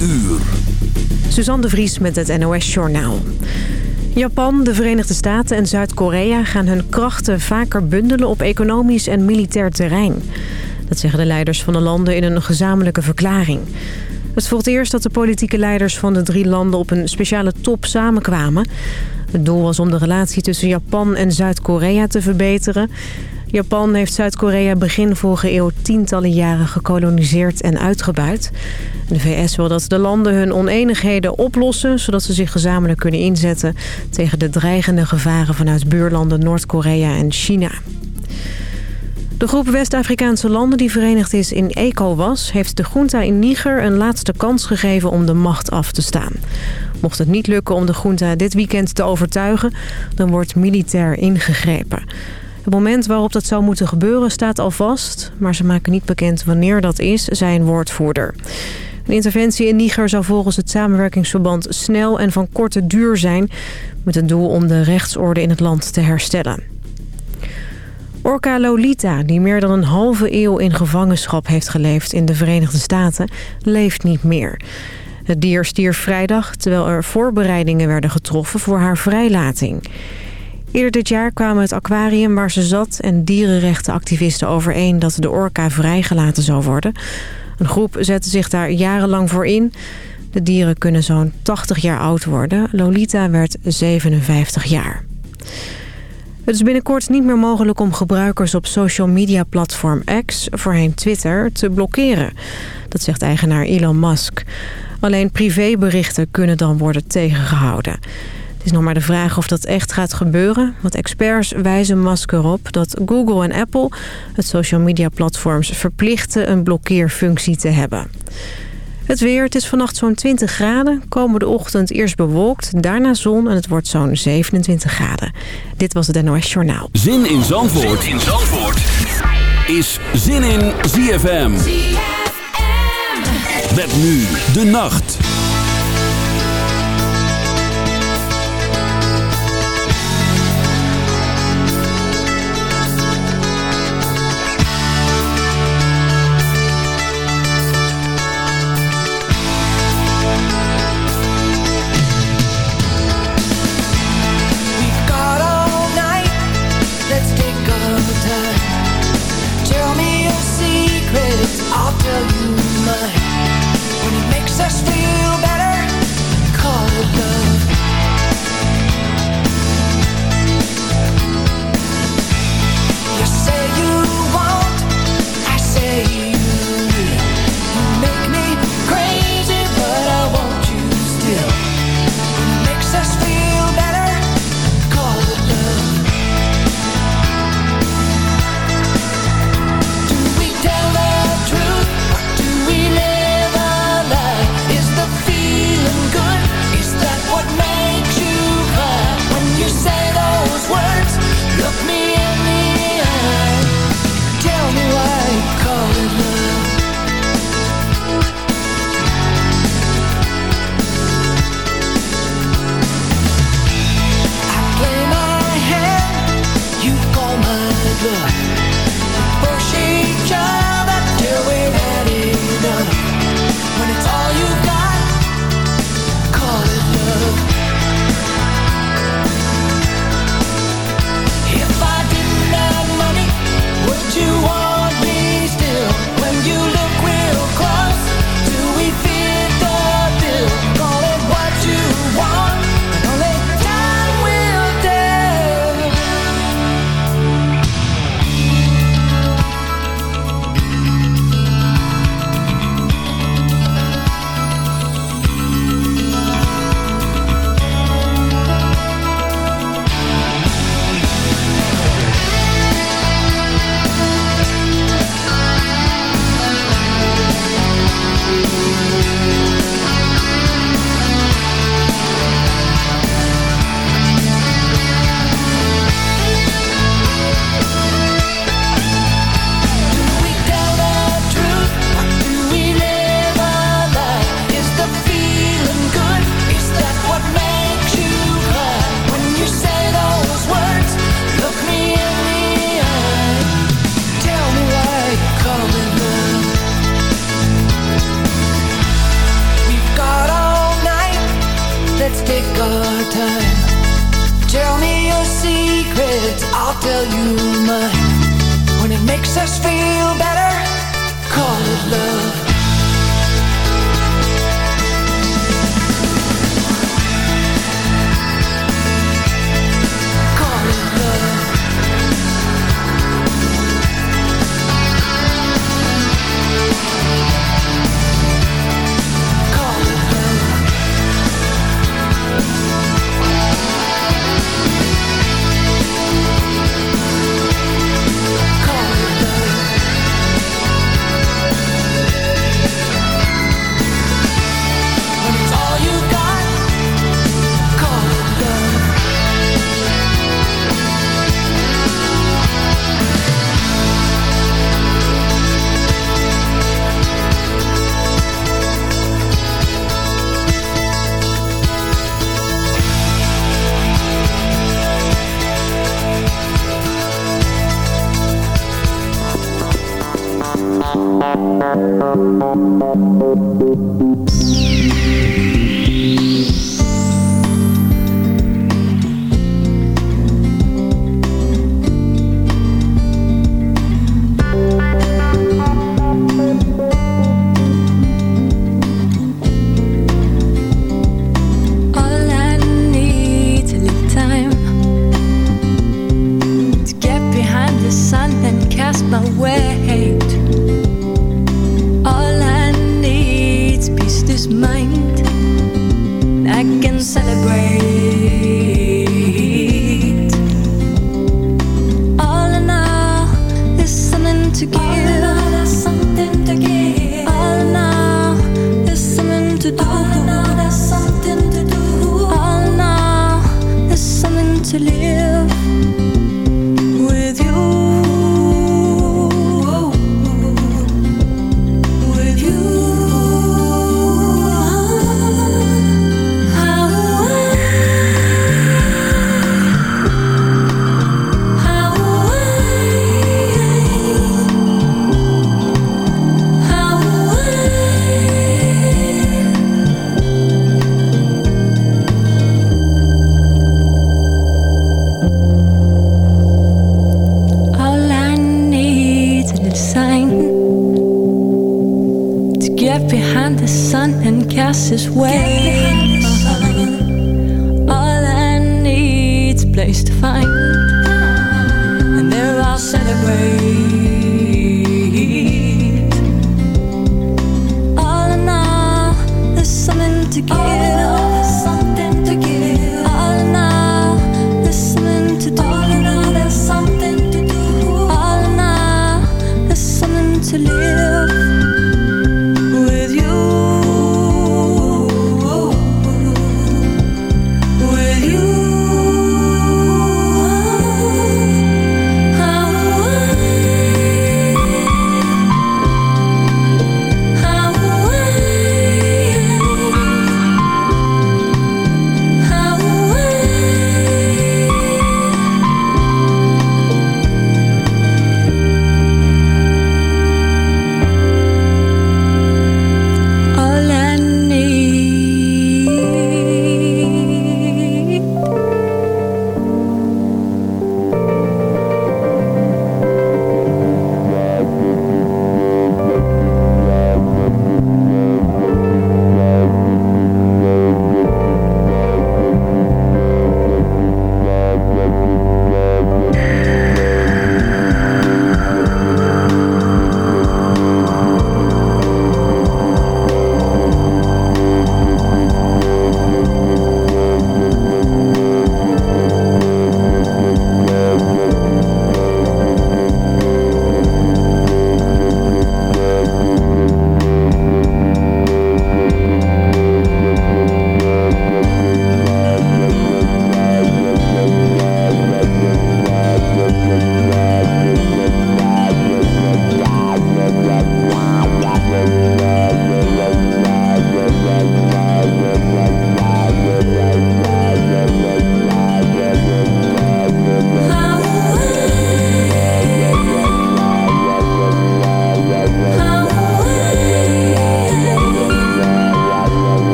uur. Suzanne de Vries met het NOS Journaal. Japan, de Verenigde Staten en Zuid-Korea gaan hun krachten vaker bundelen op economisch en militair terrein. Dat zeggen de leiders van de landen in een gezamenlijke verklaring. Het volgt eerst dat de politieke leiders van de drie landen op een speciale top samenkwamen. Het doel was om de relatie tussen Japan en Zuid-Korea te verbeteren. Japan heeft Zuid-Korea begin vorige eeuw tientallen jaren gekoloniseerd en uitgebuit. De VS wil dat de landen hun oneenigheden oplossen... zodat ze zich gezamenlijk kunnen inzetten tegen de dreigende gevaren vanuit buurlanden Noord-Korea en China. De groep West-Afrikaanse landen die verenigd is in ECOWAS... heeft de junta in Niger een laatste kans gegeven om de macht af te staan. Mocht het niet lukken om de junta dit weekend te overtuigen... dan wordt militair ingegrepen. Het moment waarop dat zou moeten gebeuren staat al vast... maar ze maken niet bekend wanneer dat is, zei een woordvoerder. Een interventie in Niger zou volgens het samenwerkingsverband snel en van korte duur zijn... met het doel om de rechtsorde in het land te herstellen. Orca Lolita, die meer dan een halve eeuw in gevangenschap heeft geleefd in de Verenigde Staten, leeft niet meer. Het dier stierf vrijdag terwijl er voorbereidingen werden getroffen voor haar vrijlating. Eerder dit jaar kwamen het aquarium waar ze zat en dierenrechtenactivisten overeen dat de orka vrijgelaten zou worden. Een groep zette zich daar jarenlang voor in. De dieren kunnen zo'n 80 jaar oud worden. Lolita werd 57 jaar. Het is binnenkort niet meer mogelijk om gebruikers op social media platform X, voorheen Twitter, te blokkeren. Dat zegt eigenaar Elon Musk. Alleen privéberichten kunnen dan worden tegengehouden. Het is nog maar de vraag of dat echt gaat gebeuren. Want experts wijzen Musk erop dat Google en Apple het social media platforms verplichten een blokkeerfunctie te hebben. Het weer, het is vannacht zo'n 20 graden. Komende ochtend eerst bewolkt, daarna zon en het wordt zo'n 27 graden. Dit was het NOS Journaal. Zin in Zandvoort, zin in Zandvoort. is Zin in ZFM. ZFM. Met nu de nacht. This way.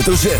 Hoofdletter Z.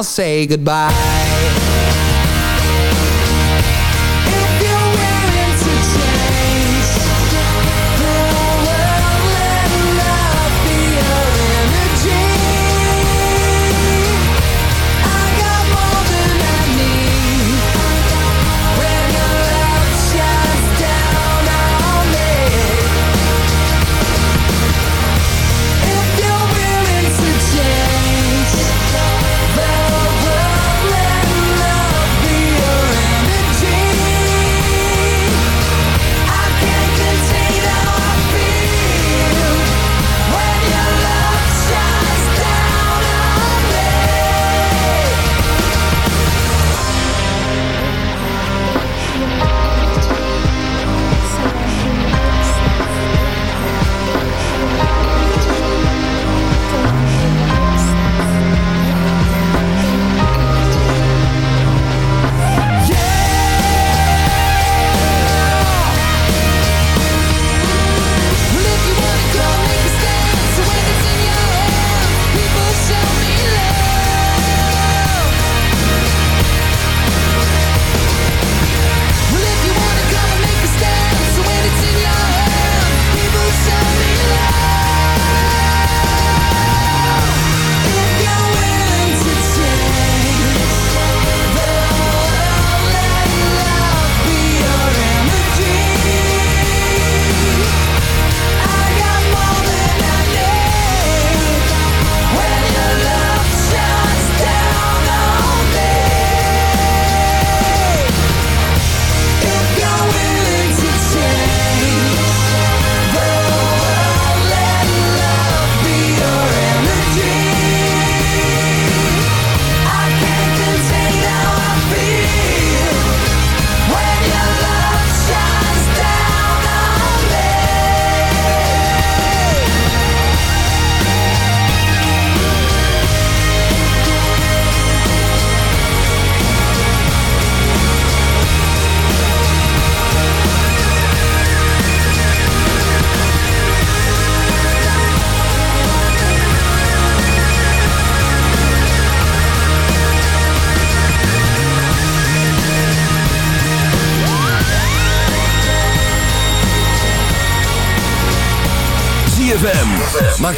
I'll say goodbye.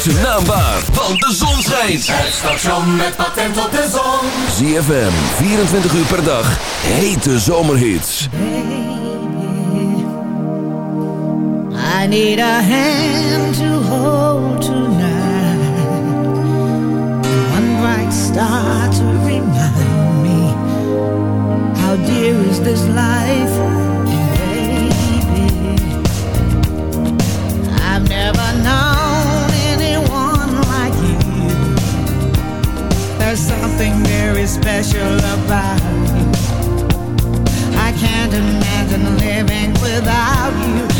zijn naam waar, want de zon schijnt. Het station met patent op de zon. ZFM, 24 uur per dag, hete zomerhits. I need a hand to hold tonight. One bright star to remind me. How dear is this life? special about you. I can't imagine living without you.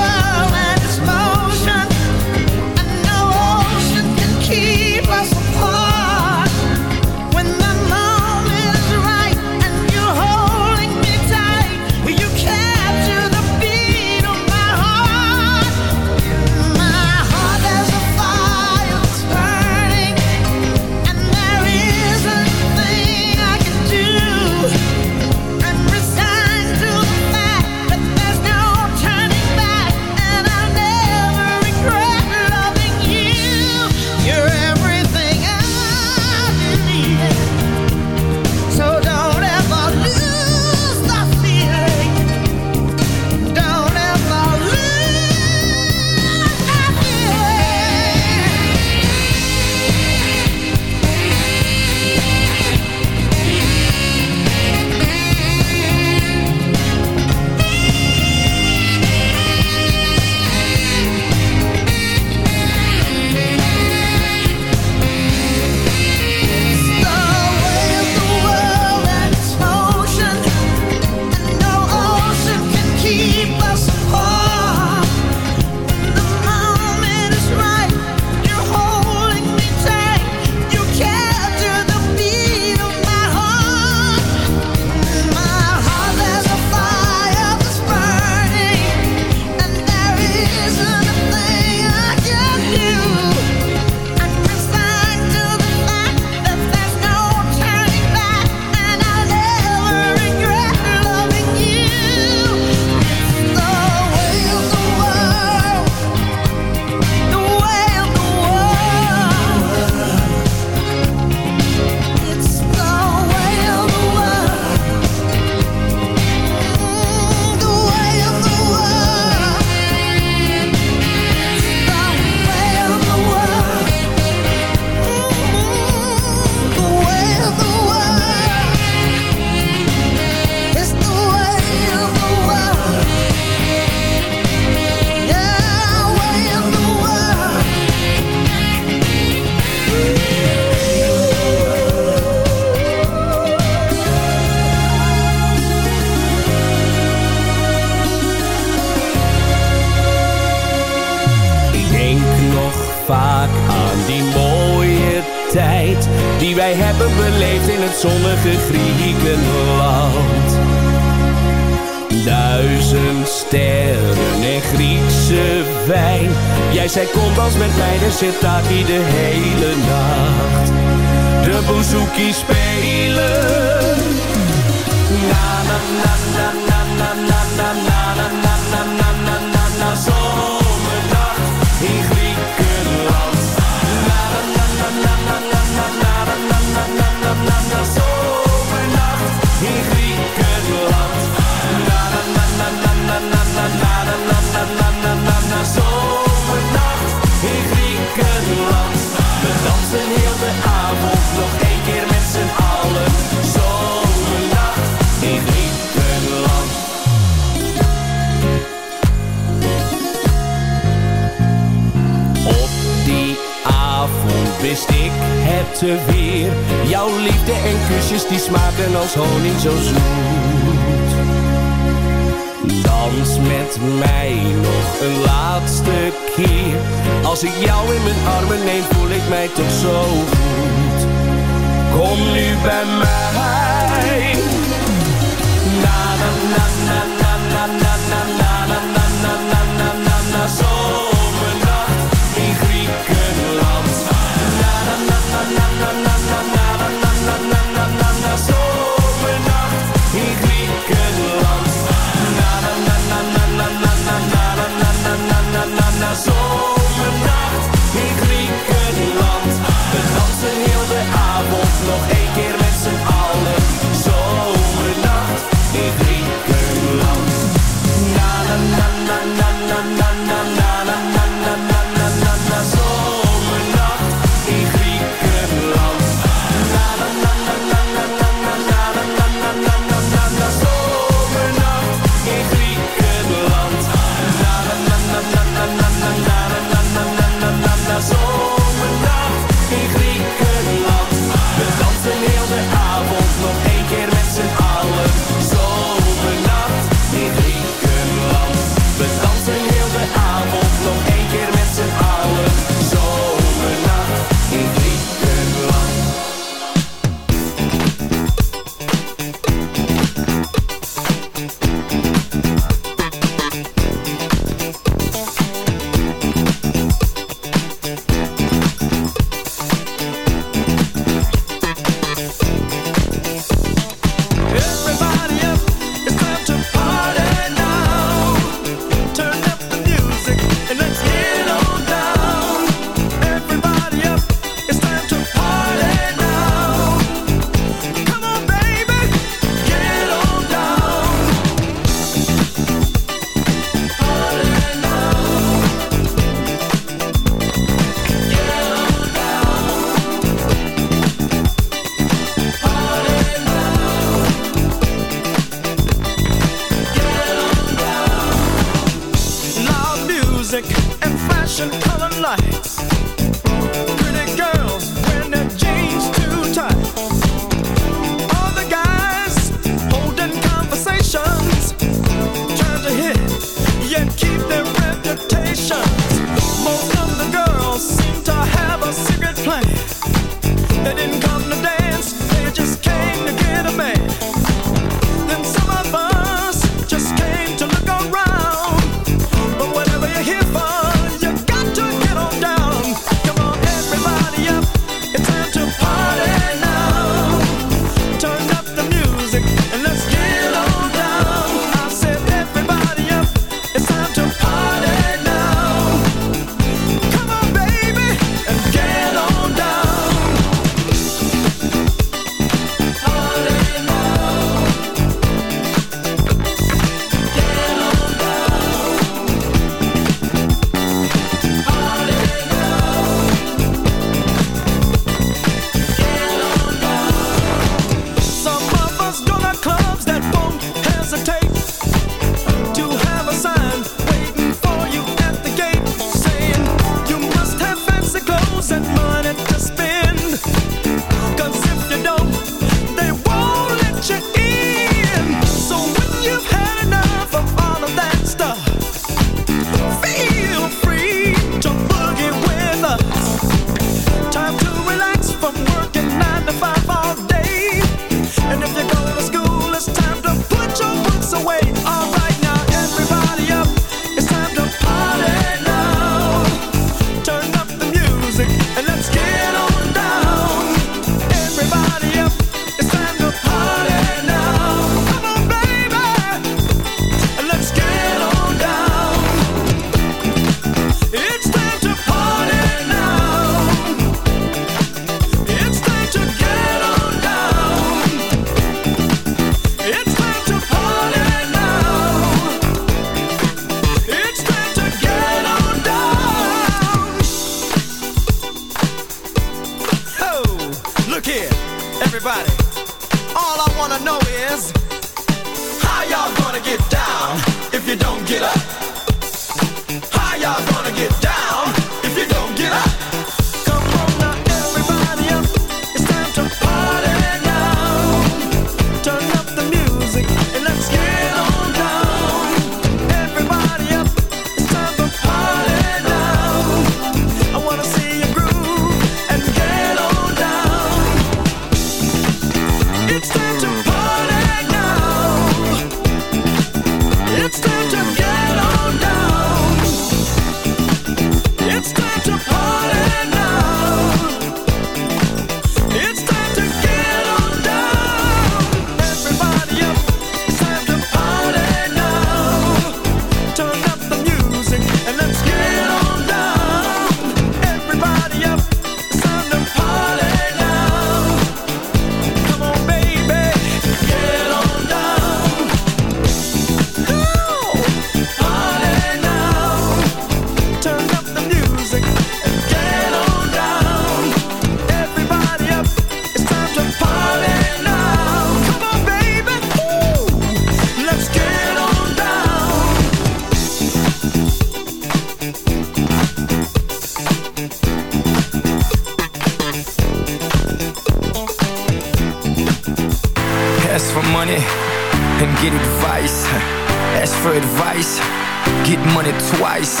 want it twice.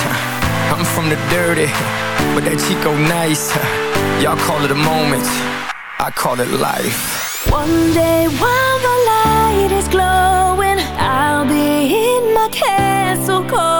I'm from the dirty But that Chico nice. Y'all call it a moment I call it life. One day while the light is glowing I'll be in my castle cold.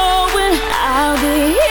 the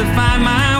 to find my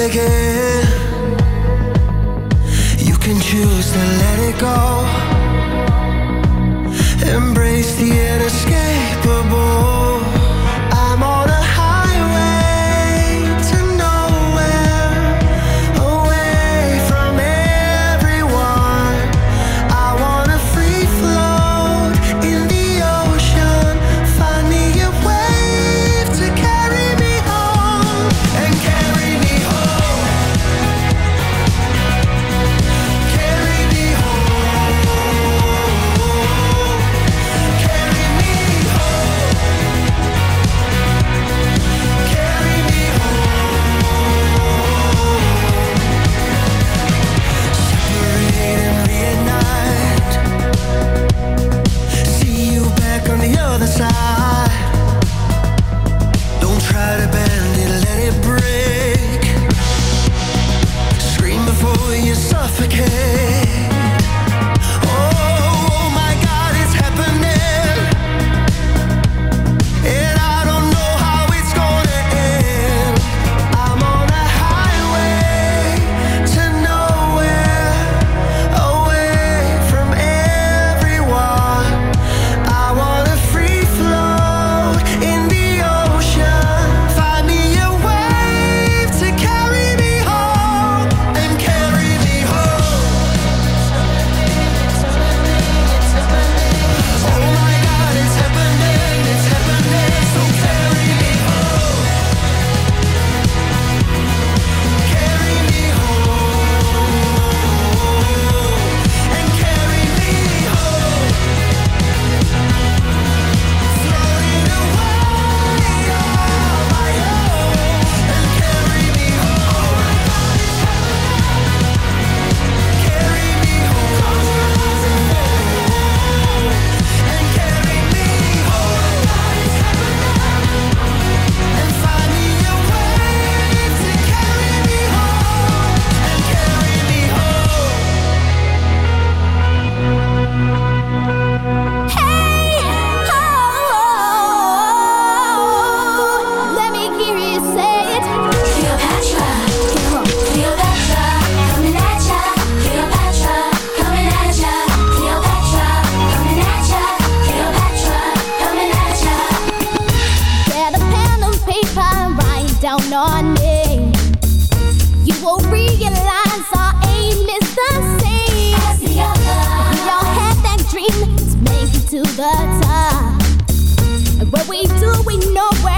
again. You can choose to let it go, embrace the inescapable. the top. What we do, we know where.